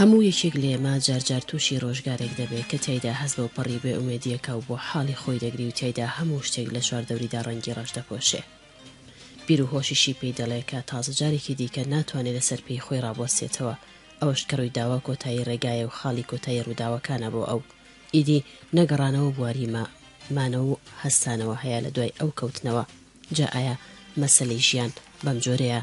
هەموو یەکێک لە ئێمە جار جار تووشی ڕۆژگارێک دەبێت کە تیایدا هەست بە پەڕی بێ ئومێدییەکە و بۆ حاڵی خۆی دەگری و تیایدا هەموو شتێک لە چواردەوریدا ڕەنگی ڕەش دەپۆشێ بیر و هۆشیشی پێی دەڵێ کە تازە جارێکی دیکە ناتوانێ لەسەر پێی خۆی ڕابوەستێتەوە ئەوەش کە ڕوویداوە کۆتایی ڕێگایە و خاڵی کۆتایی ڕووداوەکانە بۆ ئەو ئیدی نە گەڕانەوە بواری مە مانەوە و هەستانەوە هەیە لە دوای ئەو کەوتنەوە جا ئایا مە سەلەی ژیان بەم جۆرەیە؟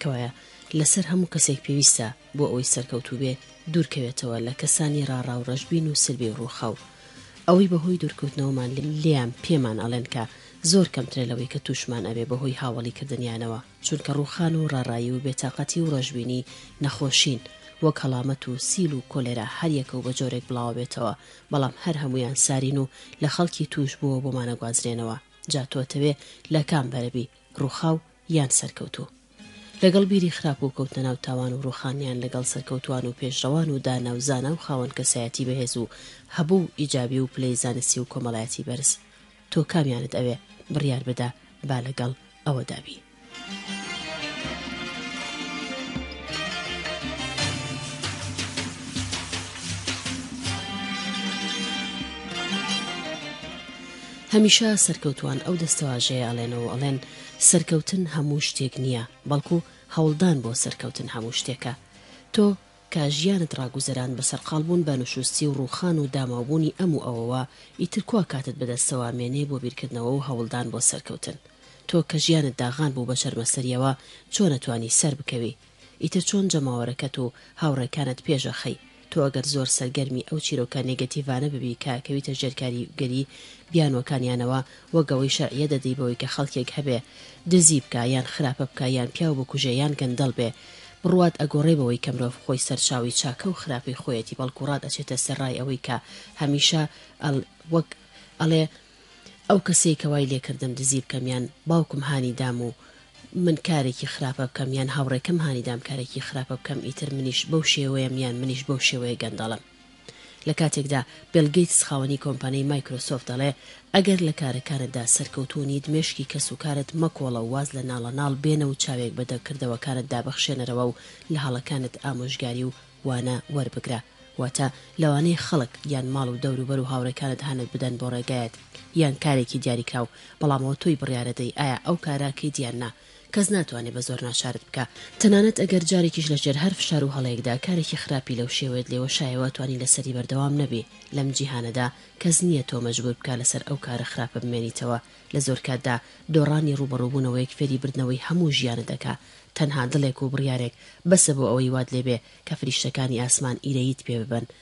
کەوایە لە سەر هەموو کەسێک پێویستە بۆ ئەوەی سەرکەوتوو بێ دوور کەوێتەوە لە کەسانی ڕا ڕاو ڕەشبین و سربێو ڕووخاو ئەوەی بە هۆی دوور کەوتنەوەمان لێیان پێمان ئەڵێن کە زۆر کەمترە لەوەی کە تووشمان ئەبێ بە هۆی هاوەڵی کردنیانەوە. چونکە ڕووخان و ڕاڕایی و بێتاقەتی و ڕەشبینی نەخۆشین، وەک هەڵامەت و سیل و کۆلێرا هەر یەکە و بە جۆرێک بڵاوە بێتەوە، بەڵام هەر هەموویان سارین و لە خەڵکی تووشبووەوە بۆمان ئەگوازرێنەوە، جا تۆ ئەتەوێ لە کام بەرە بی، ڕووخاو یان سەرکەوتوو؟ لەگەڵ بیری خراپ و کەوتنە ناو تاوان و ڕووخان یان لەگەڵ سەرکەوتووان و پێشڕەوان و دانا و زانا و خاوەن کەسایەتی بەهێز و هەبوو و ئیجابی و پلەی زانستی و کۆمەڵایەتی بەرز؟ تۆ کامیانت ئەوێ بڕیار بدە با لەگەڵ ئەوەدا بی. هەمیشە سەرکەوتوان ئەو دەستەواژەیە ئەڵێنەوە و ئەڵێن سەرکەوتن هەموو شتێک نییە بەڵکو هەوڵدان بۆ سەرکەوتن هەموو شتێکە تۆ کە ژیانت ڕاگوزەراند بە سەرقاڵ بوون بە نوشوستی و ڕووخان و داماوبوونی ئەم و ئەوەوە، ئیتر کوا کاتت بەدەستەوە مێنێ بۆ بیرکردنەوە و هەوڵدان بۆ سەرکەوتن؟ تۆ کە ژیانت داغان بوو بە چەرمەسەرییەوە چۆن ئەتوانی سەربکەوی؟ ئیتر چۆن جەماوەرەکەت و هاوڕێکانت پێش ئەخەی؟ تۆ ئەگەر زۆر سەرگەرمی ئەو چیرۆکە نێگەتیڤانە ببی کە ئەکەویتە ژێر کاریگەری بیانووەکانیانەوە وەک ئەوەی شەرعیەت دەدەی بەوەی کە خەڵکێک هەبێ دزی بکا یان خراپە بکا یان پیاو بکوژێ یان گەندەڵ بێ بڕوات ئەگۆڕێ بەوەی کە مرۆڤ خۆی سەرچاوەی چاکە و خراپەی خۆیەتی بەڵکو ڕات ئەچێتە سەر ڕای ئەوەی کە هەمیشە ئەڵ وەک ئەڵێ ئەو کەسەی کە وای لێکردم دزی بکەم یان باوکم هانی دام و من کارێکی خراپە بکەم یان هاوڕێکەم هانی دام کارێکی خراپە بکەم ئیتر منیش بەو شێوەیەم یان منیش بەو شێوەیە گەندەڵم. لە کاتێکدا بیڵ گەیتس خاوەنی کۆمپانیای مایکرۆسۆفت دەڵێ ئەگەر لە کارەکانتدا سەرکەوتوو نیت مێشکی کەسوکارت مەکۆڵە و واز لە ناڵەناڵ بێنە و چاوێک بە دەنگکردەوەکانتدا بخشێنەرەوە و لە هەڵەکانت ئامۆژگاری و وانە وەربگرە واتە لەوانەیە خەڵک یان ماڵ و دەوروبەر و هاوڕێکانت هانت بدەن بۆ ڕێگایەک یان کارێکی دیاریکراو بەڵام ئەوە تۆی بڕیارەدەی ئایا ئەو کارە کەیت یان نا کەس ناتوانێ بە زۆر ناچارت بکا، تەنانەت ئەگەر جارێکیش لە ژێر هەر فشار و هەڵەیەکدا کارێکی خراپی لەو شێوەیەت لێ وەشایە واتوانی لە سەری بەردەوام نەبی، لەم جیهانەدا کەس نییە تۆ مەجبوور بکا لە سەر ئەو کارە خراپە بمێنیتەوە، لە زۆر کاتدا دۆڕانی ڕووبەڕووبوونەوەیەک فێری بردنەوەی هەموو ژیانت ئەکا، تەنها دڵێک و بڕیارێک بەسە بۆ ئەوەی وات لێ بێ کە فریشتەکانی ئاسمان ئیرەییت پێ ببەن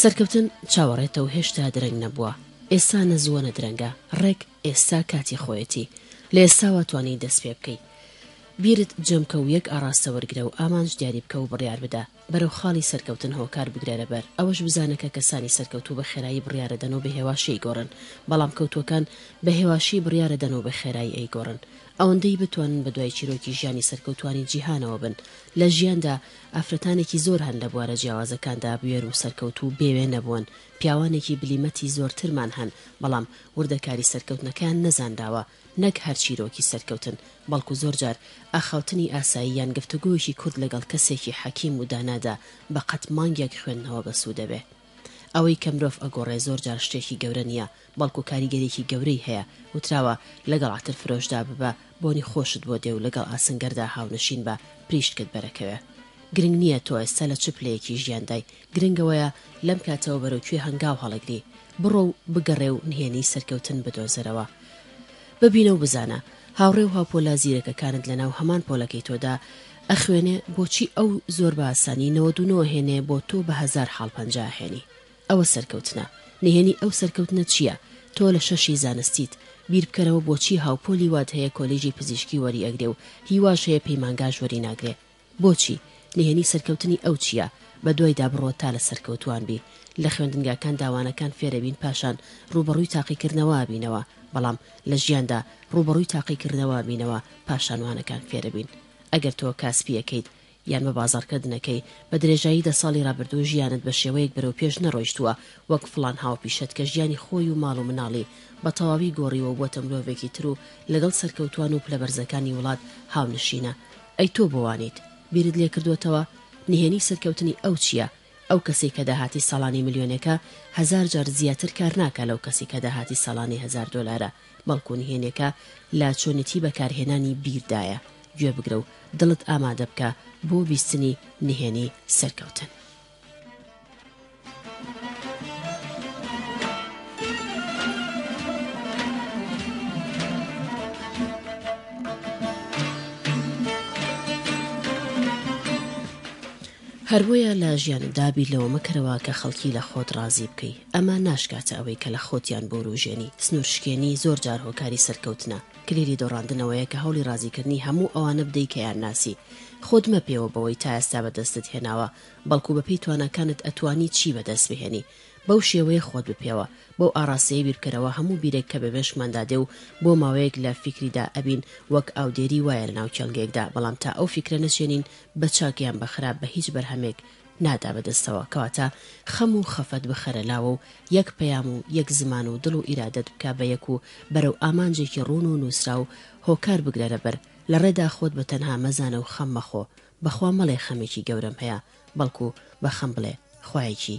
سەرکەوتن چاوەڕێتە و هێشتا درەنگ نەبووە. ئێستا نە زووە نە درەنگە، ڕێک ئێستا کاتی خۆیەتی. لە ئێستاوە توانی دەست پێ بکەی. بیرت جەم کە و یەک ئاڕاستە وەرگرە و ئامانج دیاری بکە و بڕیار بدە. بەرەو خاڵی سەرکەوتن هۆکار بگرەرە بەر. ئەوەش بزانە کە کەسانی سەرکەوتوو بە خێرایی بڕیارە دەن و بە هێواشی ئەیگۆڕن، بەڵام کەوتووەکان بە هێواشی بڕیارە دەن و بە خێرایی ئەیگۆڕن. ئەوەندەی بتوانن بەدوای چیرۆکی ژیانی سەرکەوتوانی جیهانەوە بن، لە ژیاندا ئافرەتانێکی زۆر هەن لە بوارە جیاوازەکاندا بوێر و سەرکەوتوو و بێ وێنە بوون، پیاوانێکی بلیمەتی زۆرترمان هەن، بەڵام وردەکاری سەرکەوتنەکەیان نەزانراوە، نەک هەر چیرۆکی سەرکەوتن، بەڵکو زۆرجار ئاخاوتنی ئاسایی یان گفتوگۆیەکی کورت لەگەڵ کەسێکی حەکیم و دانادا بەقەد مانگێک خوێندنەوە بەسوودەبێ. ئەوەی کە مرۆڤ ئەگۆڕێ زۆر جار شتێکی گەورە نیە بەڵکو کاریگەریەکی گەورەی هەیە وتراوە لەگەڵ عەتر فرۆشدا ببە بۆنی خۆشت بۆ دێ و لەگەڵ ئاسنگەردا هاونشین بە پریشکت بەرەکەوێ گرنگ نیە تۆ ئێستا لە چ پلەیەکی ژیاندای گرنگ ئەوەیە لەم کاتەوە بەرەو کوێ هەنگاو هەڵەگری بڕۆ و بگەڕێ و نهێنی سەرکەوتن بدۆزەرەوە ببینە و بزانە هاوڕێ و هاوپۆلە زیرەکەکانت لەناو هەمان پۆلەکەی تۆدا ئەخوێنێ بۆچی ئەو زۆر بە ئاسانی نەوەد و نۆ ئەهێنێ بۆ تۆ بە هەزار حاڵ پەنجا ئەهێنی ئەوە سەرکەوتنە نهێنی ئەو سەرکەوتنە چیە تۆ لە شەشی زانستیت بیر بکەرەوە بۆچی هاوپۆلی وات هەیە کۆلیژی پزیشکی وەری ئەگرێ و هیواش هەیە پەیمانگاش وەری ناگرێ بۆچی نهێنی سەرکەوتنی ئەو چیە بە دوایدا بڕۆ تا لە سەرکەوتوان بی لە خوێندنگاکان داوانەکان فێرەبین پاشان ڕووبەڕووی تاقیکردنەوە ئەبینەوە بەڵام لە ژیاندا ڕووبەڕووی تاقیکردنەوە بینەوە پاشان وانەکان فێربین ئەگەر تۆ کاسپیەکەیت یان بە بازاڕکردنەکەی بە درێژایی دە ساڵی ڕابردوو ژیانت بە شێوەیەک بەرەو پێش نەڕۆیشتووە وەک فڵان هاوپیشەت کە ژیانی خۆی و ماڵ و مناڵی بە تەواوی گۆڕیوە و بۆتە مرۆڤێکی تر و لەگەڵ سەرکەوتوان و پلە بەرزەکانی وڵات هاونشینە ئەی تۆ بۆ وانیت بیرت لێکردۆتەوە نهێنی سەرکەوتنی ئەو چیە ئەو کەسەی کە داهاتی ساڵانی ملیۆنێکە، هەزار جار زیاتر کار ناکا لەو کەسی کە داهاتی ساڵانی هەزار دۆلارە، بەڵکو نهێنیەکە لە چۆنێتی بەکارهێنانی بیردایە، گوێ بگرە و دڵت ئامادە بکە بۆ بیستنی نهێنی سەرکەوتن. هەربۆیە لە ژیانتدا بیر لەوە مەکەرەوە کە خەڵکی لە خۆت ڕازی بکەی، ئەمە ناشکاتە ئەوەی کە لە خۆتیان بوروژێنی، سنورشکێنی زۆر جار هۆکاری سەرکەوتنە، کلیلی دۆڕاندنەوەیە کە هەوڵی ڕازیکردنی هەموو ئەوانە بدەی کە یان ناسی، خۆت مەپێوە بەوەی تا ئێستا بەدەستت هێناوە، بەڵکو بەپێی تواناکانت ئەتوانی چی بەدەست بهێنی، بەو شێوەیە خۆت بپێوە، بەو ئاڕاستەیە بیربکەرەوە هەموو بیرێک کە بەمێشکماندا دێ و بۆ ماوەیەک لە فیکریدا ئەبین وەک ئاودێری وایە لەناو کێڵگەیەکدا بەڵام تا ئەو فیکرە نەچێنین بە چاک یان بە خراپ بە هیچ بەرهەمێک نادا بە دەستەوە کەواتە خەم و خەفەت بخەرە لاوە و یەک پەیام و یەک زمان و دڵ و ئیرادەت بکە بە یەک و بەرەو ئامانجێکی ڕوون و نووسراو هۆکار بگرەرە بەر لە ڕێدا خۆت بە تەنها مەزانە و خەم مەخۆ بە خوا مەڵێ خەمێکی گەورەم هەیە بەڵکو بە خەم بڵێ خوایەکی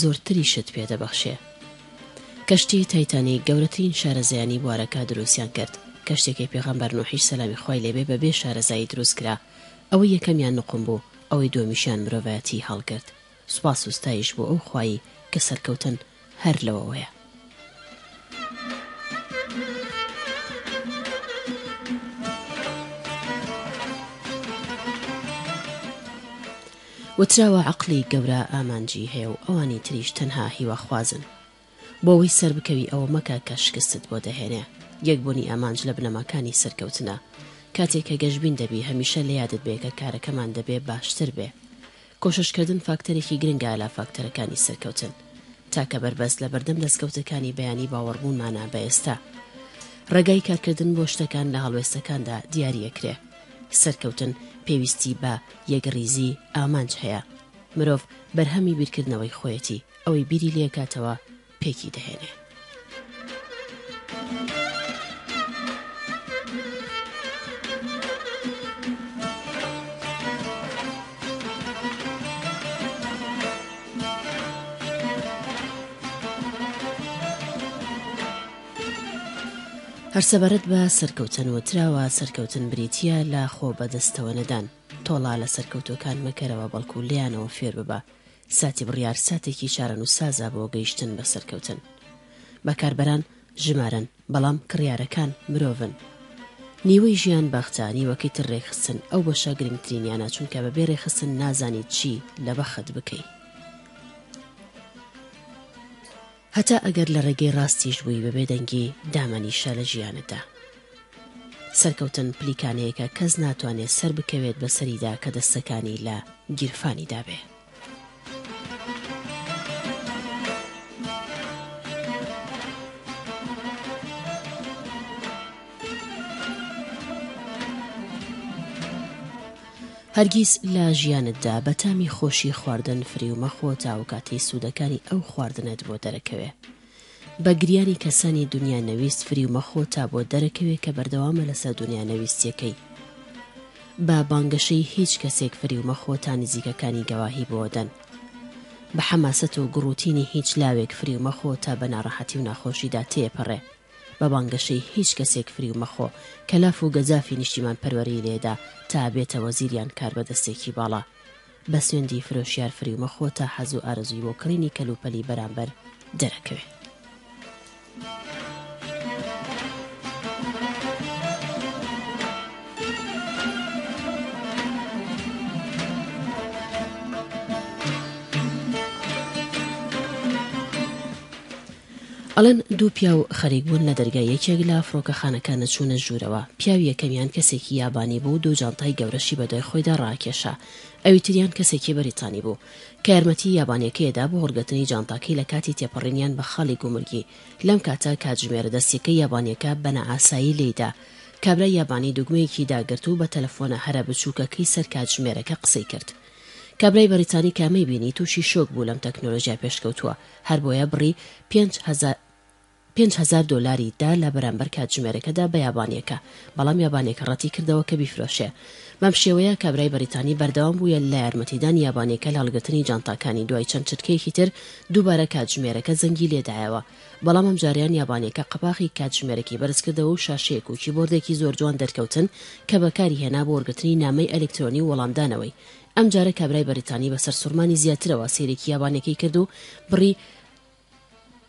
زۆرتریشت پێ دەبەخشێ. کەشتی تایتانیک گەورەترین شارەزایانی بوارەکە دروستیان کرد، کەشتیەکەی پێغەمبەر نوحیش سەلامی خوای لێبێ بە بێ شارەزایی دروست کرا، ئەوەی یەکەمیان نقوم بوو، ئەوەی دوەمیشیان مرۆڤایەتی هەڵگرت، سوپاس و ستایش بۆ ئەو خوایی کە سەرکەوتن هەر لەوەوەیە. وتراوە عەقڵی گەورە ئامانجی هەیە و ئەوانی تریش تەنها هیواخوازن. بۆوەی سەربکەوی ئەوە مەکە کە شکستت بۆ دەهێنێ. یەکبونی ئامانج لە بنەماکانی سەرکەوتنە. کاتێ کە گەشبین دەبی هەمیشە لە یادت بێ کە کارەکەمان دەبێ باشتر بێ. کۆششکردن فاکتەرێکی گرنگە لە فاکتەرەکانی سەرکەوتن. تاکە بەربەست لە بەردەم دەستکەوتەکانی بەیانی باوەڕبوونمانە بە ئێستا. ڕێگای کارکردن بۆ شتەکان لە هەڵوێستەکاندا دیاری ئەکرێ. سەرکەوتن پێویستی بە یەکڕیزی ئامانج هەیە. مرۆڤ بەرهەمی بیرکردنەوەی خۆیەتی، ئەوەی بیری لێ ئەکاتەوە پێکی دەهێنێ. هەر سەبارەت بە سەرکەوتن وتراوە سەرکەوتن بریتە لە خۆ بەدەستەوە نەدان تۆڵا لە سەرکەوتوەکان مەکەرەوە بەڵکو لیانەوە فێر ببە ساتی بڕیار ساتێکی چارەنووسسازە بۆ گەیشتن بە سەرکەوتن. بەکاربەران ژمارەن، بەڵام کڕیارەکان مرۆڤن. نیوەی ژیان بەختە، نیوەکەی تر رێکخستن، ئەو بەشە گرنگترینیانە، چونکە بەبێ رێکخستن نازانیت چی لە بەخت بکەی. هەتا ئەگەر لە ڕێگەی ڕاستیش بووی بە بێدەنگی دامەنیشە لە ژیانتدا. سەرکەوتن پلیکانەیەکە کەس ناتوانێت سەر بکەوێت بە سەریدا کە دەستەکانی لە گیرفانی دابێ. هەرگیز لە ژیانتدا بە تامی خۆشی خواردن فریو مەخۆ تاوەکاتەی سوودەکانی ئەو خواردنەت بۆ دەرەکەوێ. بە گریانی کەسانی دونیا نەویست فریو مەخۆ تا بۆت دەرەکەوێ کە بەردەوامە لەسەر دونیا نەویستییەکەی. بە بانگەشەی هیچ کەسێک فریو مەخۆ تا نزیکەکانی گەواهی بۆ دەن. بە حەماسەت و گوڕوتینی هیچ لاوێک فریو مەخۆ تا بە ناڕەحەتی و ناخۆشیدا تێپەڕێ. بە بانگەشەی هیچ کەسێک فریو مەخۆ، کە لاف و گەجافی نیشتیمان پەروەرەی لێدا تا بێتە وەزیر یان کاربەدەستێکی باڵا. بە سوێندی فرۆشیار فریو مەخۆ تا حەز و ئارەزووی بۆ کڕینی کەلوپەلی بەرامبەر دەرەکەوێ. ئەڵێن دوو پیاو خەریک بوون لە دەرگای یەکێک لە فڕۆکەخانەکان ئەچوونە ژوورەوە، پیاوی یەکەمیان کەسێکی یابانی بوو دوو جانتای گەورەشی بەدوای خۆیدا ڕاکێشا، ئەوی تریان کەسێکی بەریتانی بوو کە یارمەتی یابانیەکەی ئەدا بۆ هەڵگرتنی جانتاکەی لە کاتی تێپەڕینیان بە خاڵی گومرگی، لەم کاتە کاتژمێرە دەستیەکەی یابانیەکە بە نائاسایی لێیدا، کابرای یابانی دوگمەیەکی داگرت و بە تەلەفۆنە هەرە بچووکەکەی سەر کاتژمێرەکە قسەی کرد. کابرای بەریتانی کە ئەمەی بینی تووشی شۆک بوو لەم تەکنۆلۆژیا پێشکەوتووە، هەربۆیە بڕی پێنج هەزار پێنج هەزار دۆلاری دا لە بەرامبەر کاتژمێرەکەدا بە یابانیەکە، بەڵام یابانیەکە ڕەتی کردەوە کە بیفرۆشێ. بەم شێوەیە کابرای بەریتانی بەردەوام بوویە لە یارمەتیدانی یابانیەکە لە هەڵگرتنی جانتاکانی، دوای چەند چرکەیەکی تر دووبارە کاتژمێرەکە زەنگی لێدایەوە، بەڵام ئەمجارەیان یابانیەکە قەپاخی کاتژمێرەکەی بەرز کردەوە و شاشەیەک و کیبۆردێکی زۆر جوان دەرکەوتن کە بەکاری هێنا بۆ وەرگرتنی نامەی ئەلیکترۆنی و وەڵامدانەوەی ئەم جارە کابرای بەریتانی بە سەرسوڕمانی زیاترەوە سەیرێکی یابانیەکەی کرد و بڕی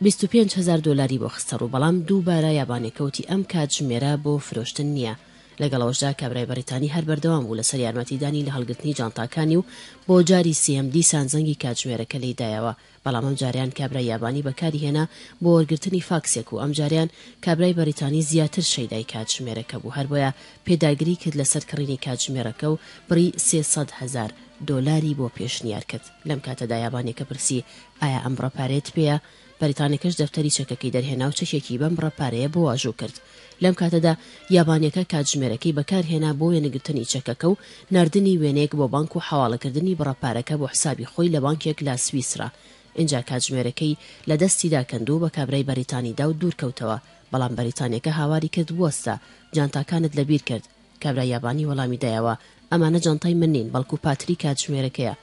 بیست و پێنج هەزار دۆلاری بۆ خستە ڕوو، بەڵام دووبارە یابانیەکە وتی ئەم کاتژمێرە بۆ فرۆشتن نییە. لەگەڵئەوەشدا کابرای بەریتانی هەر بەردەوام بوو لەسەر یارمەتیدانی لە هەڵگرتنی جانتاکانی و بۆ جاری سێیەم دیسان زەنگی کاتژمێرەکە لێی دایەوە، بەڵام ئەمجارەیان کابرای یابانی بەکاری هێنا بۆ وەرگرتنی فاکسێک و ئەمجارەیان کابرای بەریتانی زیاتر شەیدای کاتژمێرەکە بوو هەر بۆیە پێداگری کرد لەسەر کڕینی کاتژمێرەکە و بڕی سێ سەد هەزار دۆلاری بۆ پێشنیار کرد لەم کاتەدا یابانیەکە پرسی ئایا ئەم بڕە پارەیەت پێیە؟ بەریتانەکەش دەفتەری چەکەکەی دەرهێنا و چەکێکی بەم بڕە پارەیە بۆ واژوو کرد. لەم کاتەدا یابانیەکە کاتژمێرەکەی بەکارهێنا بۆ وێنەگرتنی چەکەکە و ناردنی وێنەیەک بۆ بانک و حەواڵەکردنی بڕە پارەکە بۆ حسابی خۆی لە بانکێک لە سویسرا، ئینجا کاتژمێرەکەی لە دەستیدا کەند و بە کابرای بەریتانیدا و دوورکەوتەوە، بەڵام بەریتانیەکە هاواری کرد بوەستە، جانتاکانت لەبیرکرد، کابرای یابانی وەڵامی دایەوە، ئەمانە جانتای من نین بەڵکو پاتری کاتژمێرەکەیە.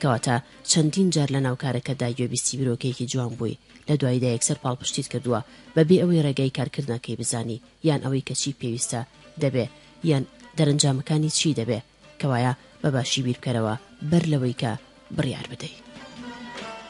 کەواتە چەندین جار لەناو کارەکەتدا گوێبیستی بیرۆکەیەکی جوان بووی، لە دواییدا یەکسەر پاڵپشتیت کردووە، بەبێ ئەوەی ڕێگای کارکردنەکەی بزانی، یان ئەوەی کە چی پێویستە دەبێ، یان دەرەنجامەکانی چی دەبێ. کەوایە بە باشی بیربکەرەوە بەر لەوەی کە بڕیار بدەی.